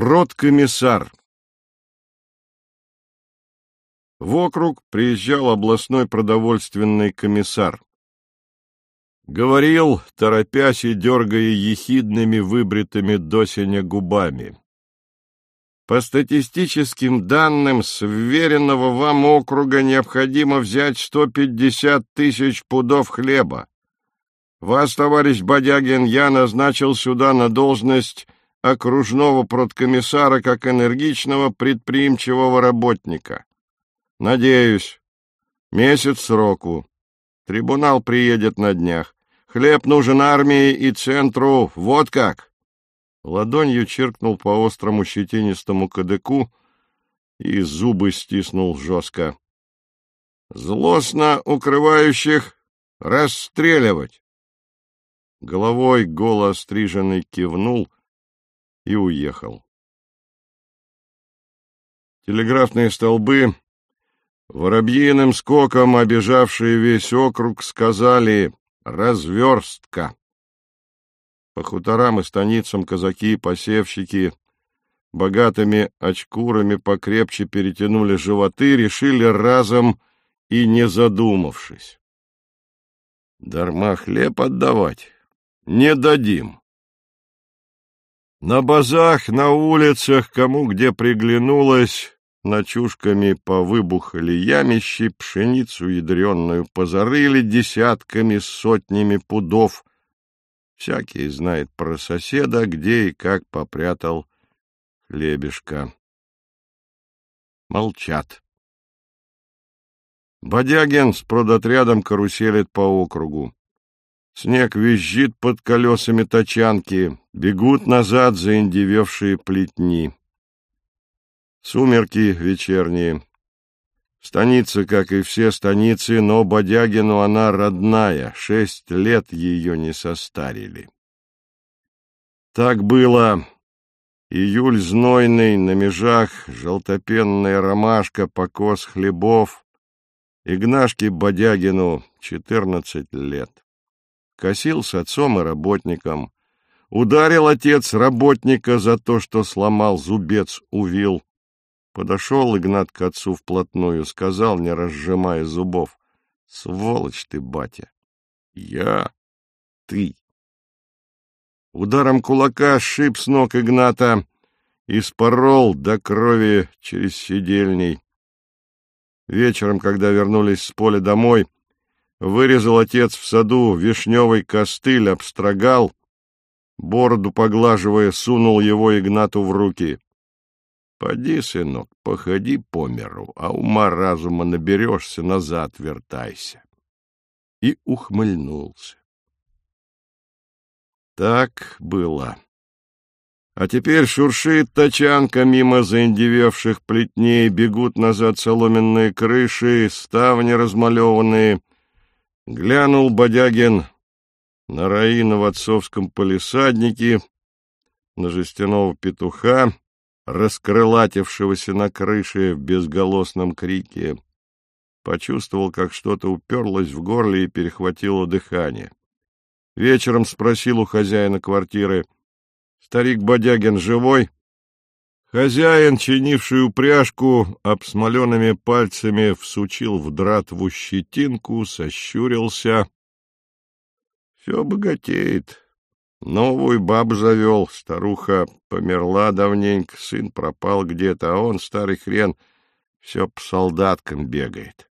Продкомиссар В округ приезжал областной продовольственный комиссар. Говорил, торопясь и дергая ехидными выбритыми досеня губами. По статистическим данным, с вверенного вам округа необходимо взять 150 тысяч пудов хлеба. Вас, товарищ Бодягин, я назначил сюда на должность окружного продкомиссара как энергичного предприимчивого работника. Надеюсь, месяц сроку. Трибунал приедет на днях. Хлеб нужен армии и центру. Вот как. Ладонью чиркнул по острому щетинистому кадыку и зубы стиснул жестко. Злостно укрывающих расстреливать. Головой голо стриженный кивнул — и уехал. Телеграфные столбы, воробьиным скоком обижавшие весь округ, сказали «разверстка». По хуторам и станицам казаки и посевщики богатыми очкурами покрепче перетянули животы, решили разом и не задумавшись. Дарма хлеб отдавать не дадим. На базах, на улицах, кому где приглянулось, ночушками повыбухали ямищи, пшеницу ядреную позарыли десятками, сотнями пудов. Всякий знает про соседа, где и как попрятал хлебешка. Молчат. Бодягин с продотрядом каруселит по округу. Снег визжит под колесами тачанки, бегут назад заиндевевшие плетни. Сумерки вечерние. Станица, как и все станицы, но Бодягину она родная, шесть лет ее не состарили. Так было. Июль знойный, на межах желтопенная ромашка, покос хлебов. Игнашке Бодягину четырнадцать лет. Косил с отцом и работником. Ударил отец работника за то, что сломал зубец увил. Подошел Игнат к отцу вплотную, сказал, не разжимая зубов. — Сволочь ты, батя! — Я? Ты! Ударом кулака шип с ног Игната и спорол до крови через сидельней. Вечером, когда вернулись с поля домой, — Вырезал отец в саду вишневый костыль, обстрогал, бороду поглаживая, сунул его Игнату в руки. Поди, сынок, походи по миру, а ума разума наберешься, назад вертайся. И ухмыльнулся. Так было. А теперь шуршит тачанка мимо заиндевевших плетней, бегут назад соломенные крыши, ставни размалеванные, Глянул Бодягин на Раина в отцовском полисаднике, на жестяного петуха, раскрылатившегося на крыше в безголосном крике. Почувствовал, как что-то уперлось в горле и перехватило дыхание. Вечером спросил у хозяина квартиры, «Старик Бодягин живой?» Хозяин, чинивший упряжку, обсмоленными пальцами всучил в дратву щетинку, сощурился. Все богатеет. Новую бабу завел, старуха померла давненько, сын пропал где-то, а он, старый хрен, все по солдаткам бегает.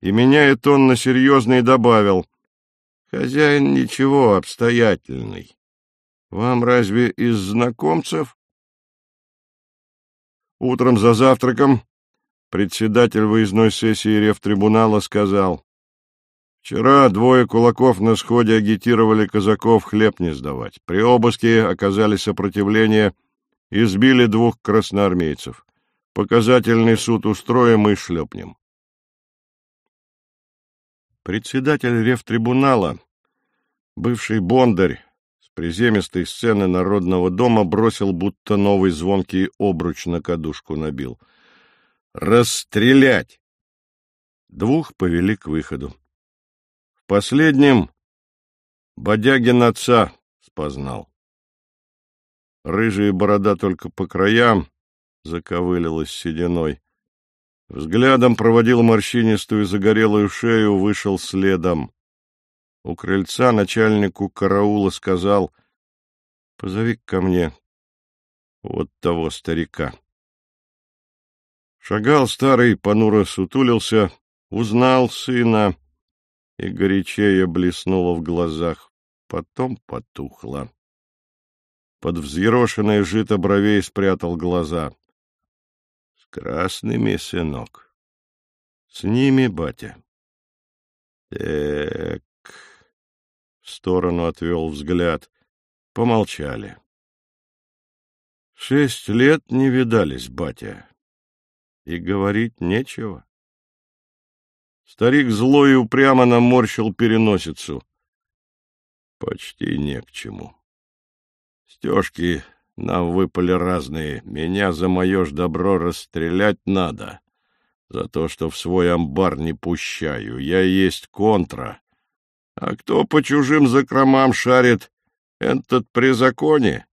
И меняет он на серьезный добавил. Хозяин ничего, обстоятельный. Вам разве из знакомцев? Утром за завтраком председатель выездной сессии рефтрибунала сказал, «Вчера двое кулаков на сходе агитировали казаков хлеб не сдавать. При обыске оказали сопротивление, избили двух красноармейцев. Показательный суд устроим и шлепнем». Председатель рефтрибунала, бывший бондарь, приземистой сцены Народного дома бросил, будто новый звонкий обруч на кадушку набил. «Расстрелять!» Двух повели к выходу. В последнем Бодягин отца спознал. Рыжая борода только по краям заковылилась сединой. Взглядом проводил морщинистую загорелую шею, вышел следом. У крыльца начальнику караула сказал, — Позови ко мне вот того старика. Шагал старый, понуро сутулился, узнал сына, и горячее блеснуло в глазах, потом потухло. Под взъерошенное жито бровей спрятал глаза. — С красными, сынок. — С ними, батя. — Так... В сторону отвел взгляд. Помолчали. — Шесть лет не видались, батя и говорить нечего. Старик зло и упрямо наморщил переносицу. Почти не к чему. Стежки нам выпали разные. Меня за мое ж добро расстрелять надо. За то, что в свой амбар не пущаю. Я есть контра. А кто по чужим закромам шарит, этот при законе?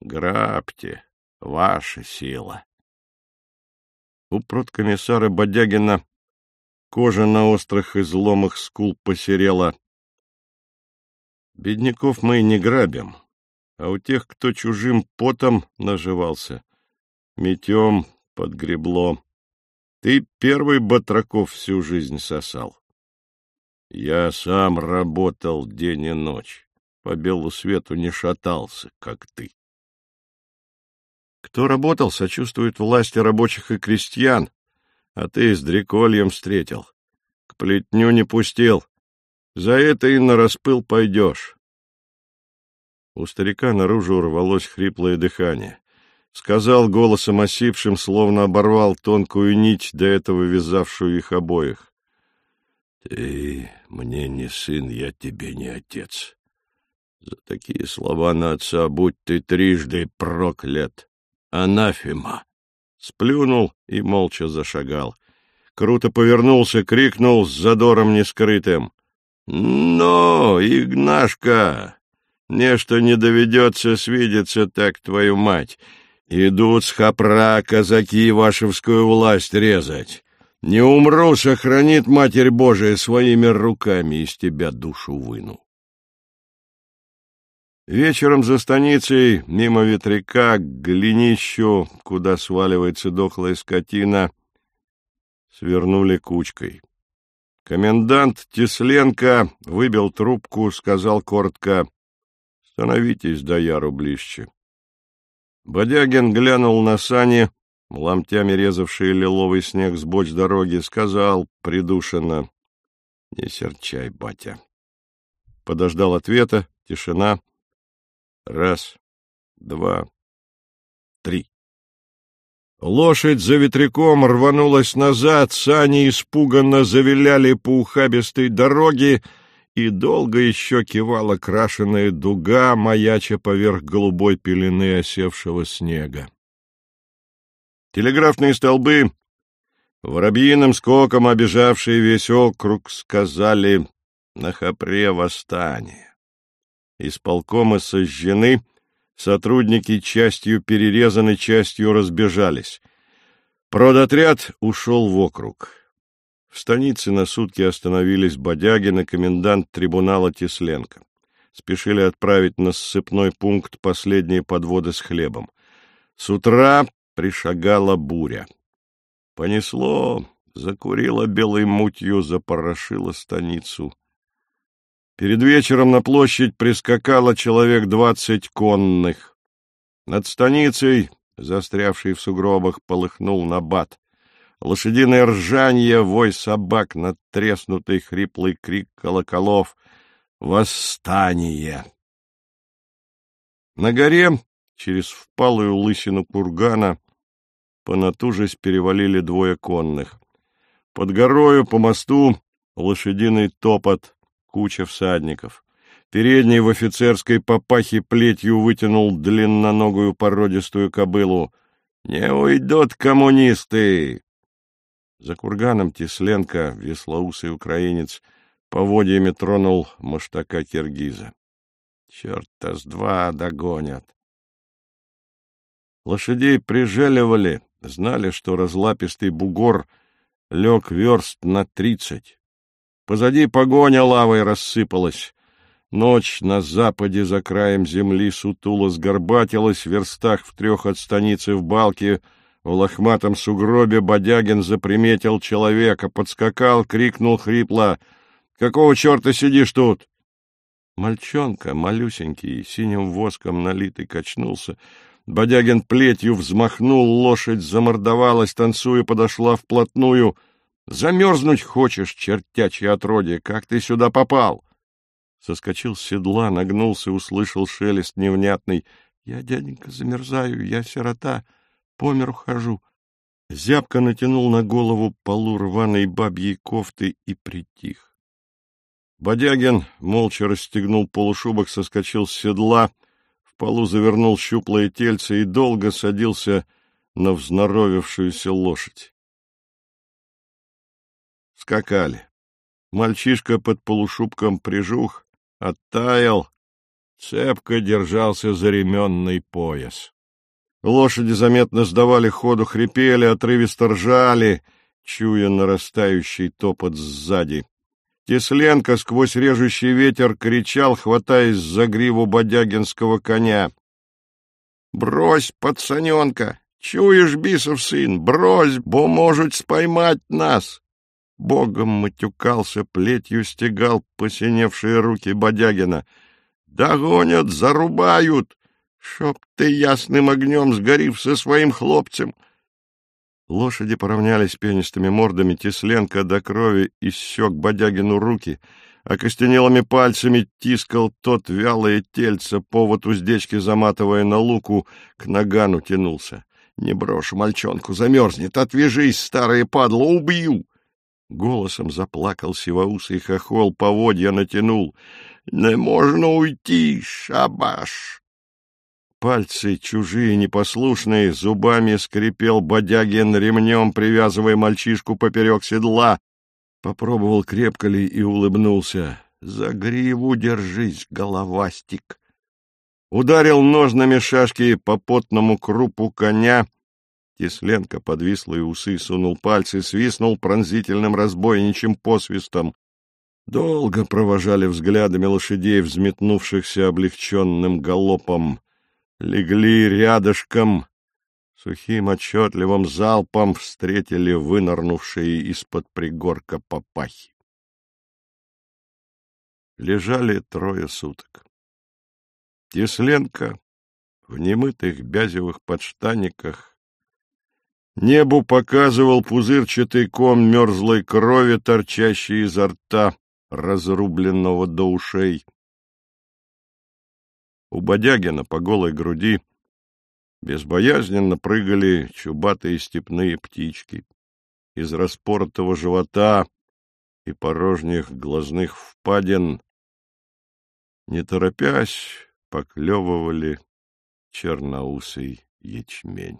Грабьте, ваша сила. У продкомиссара Бодягина кожа на острых изломах скул посерела. Бедняков мы не грабим, а у тех, кто чужим потом наживался, метем под гребло. Ты первый Батраков всю жизнь сосал. Я сам работал день и ночь, по белу свету не шатался, как ты. Кто работал, сочувствует власти рабочих и крестьян, а ты с дрекольем встретил. К плетню не пустил. За это и на распыл пойдешь. У старика наружу рвалось хриплое дыхание. Сказал голосом осипшим, словно оборвал тонкую нить, до этого вязавшую их обоих. — Ты мне не сын, я тебе не отец. За такие слова на отца будь ты трижды проклят анафема. Сплюнул и молча зашагал. Круто повернулся, крикнул с задором нескрытым. — Но, Игнашка, нечто не доведется свидеться так, твою мать. Идут с хапра казаки вашевскую власть резать. Не умру, сохранит Матерь Божия своими руками, из тебя душу выну. Вечером за станицей, мимо ветряка, к глинищу, куда сваливается дохлая скотина, свернули кучкой. Комендант Тесленко выбил трубку, сказал коротко «Становитесь до яру ближе». Бодягин глянул на сани, ломтями резавшие лиловый снег с боч дороги, сказал придушенно «Не серчай, батя». Подождал ответа, тишина — Раз, два, три. Лошадь за ветряком рванулась назад, сани испуганно завиляли по ухабистой дороге, и долго еще кивала крашеная дуга, маяча поверх голубой пелены осевшего снега. Телеграфные столбы, воробьиным скоком обижавшие весь округ, сказали «на хапре восстание». Исполкомы сожжены, сотрудники частью перерезаны, частью разбежались. Продотряд ушел в округ. В станице на сутки остановились Бодягин и комендант трибунала Тесленко. Спешили отправить на ссыпной пункт последние подводы с хлебом. С утра пришагала буря. Понесло, закурило белой мутью, запорошило станицу. Перед вечером на площадь прискакало человек двадцать конных. Над станицей, застрявший в сугробах, полыхнул набат. Лошадиное ржанье, вой собак, надтреснутый хриплый крик колоколов. Восстание! На горе, через впалую лысину кургана, понатужись перевалили двое конных. Под горою по мосту лошадиный топот, куча всадников. Передний в офицерской папахе плетью вытянул длинноногую породистую кобылу. «Не уйдут коммунисты!» За курганом Тесленко, веслоусый украинец, поводьями тронул маштака киргиза. «Черта с два догонят!» Лошадей прижеливали, знали, что разлапистый бугор лег верст на тридцать. Позади погоня лавой рассыпалась. Ночь на западе за краем земли сутуло сгорбатилась в верстах в трех от станицы в балке. В лохматом сугробе Бодягин заприметил человека, подскакал, крикнул хрипло. — Какого черта сидишь тут? Мальчонка, малюсенький, синим воском налитый, качнулся. Бодягин плетью взмахнул, лошадь замордовалась, танцуя, подошла вплотную. — Замерзнуть хочешь, чертячье отродье, как ты сюда попал? Соскочил с седла, нагнулся, услышал шелест невнятный. — Я, дяденька, замерзаю, я сирота, по миру хожу. Зябко натянул на голову полу рваной бабьей кофты и притих. Бодягин молча расстегнул полушубок, соскочил с седла, в полу завернул щуплое тельце и долго садился на взноровившуюся лошадь. Скакали. Мальчишка под полушубком прижух, оттаял, цепко держался за ременный пояс. Лошади заметно сдавали ходу, хрипели, отрывисто ржали, чуя нарастающий топот сзади. Тесленко сквозь режущий ветер кричал, хватаясь за гриву бодягинского коня. — Брось, пацаненка! Чуешь, бисов сын, брось, бо может споймать нас! Богом матюкался, плетью стегал посиневшие руки Бодягина. «Догонят, зарубают! Чтоб ты ясным огнем сгорив со своим хлопцем!» Лошади поравнялись пенистыми мордами, Тесленко до крови иссек Бодягину руки, а костенелыми пальцами тискал тот вялое тельце, повод уздечки заматывая на луку, к нагану тянулся. «Не брошу мальчонку, замерзнет, отвяжись, старая падла, убью!» Голосом заплакал сивоусый хохол, поводья натянул. «Не можно уйти, шабаш!» Пальцы, чужие, непослушные, зубами скрипел Бодягин ремнем, привязывая мальчишку поперек седла. Попробовал, крепко ли, и улыбнулся. «За гриву держись, головастик!» Ударил ножными шашки по потному крупу коня, Тесленко, подвислые усы, сунул пальцы, свистнул пронзительным разбойничьим посвистом. Долго провожали взглядами лошадей, взметнувшихся облегченным галопом. Легли рядышком, сухим отчетливым залпом встретили вынырнувшие из-под пригорка папахи. Лежали трое суток. Тесленко в немытых бязевых подштаниках Небу показывал пузырчатый ком мерзлой крови, торчащий изо рта, разрубленного до ушей. У Бодягина по голой груди безбоязненно прыгали чубатые степные птички. Из распоротого живота и порожних глазных впадин, не торопясь, поклевывали черноусый ячмень.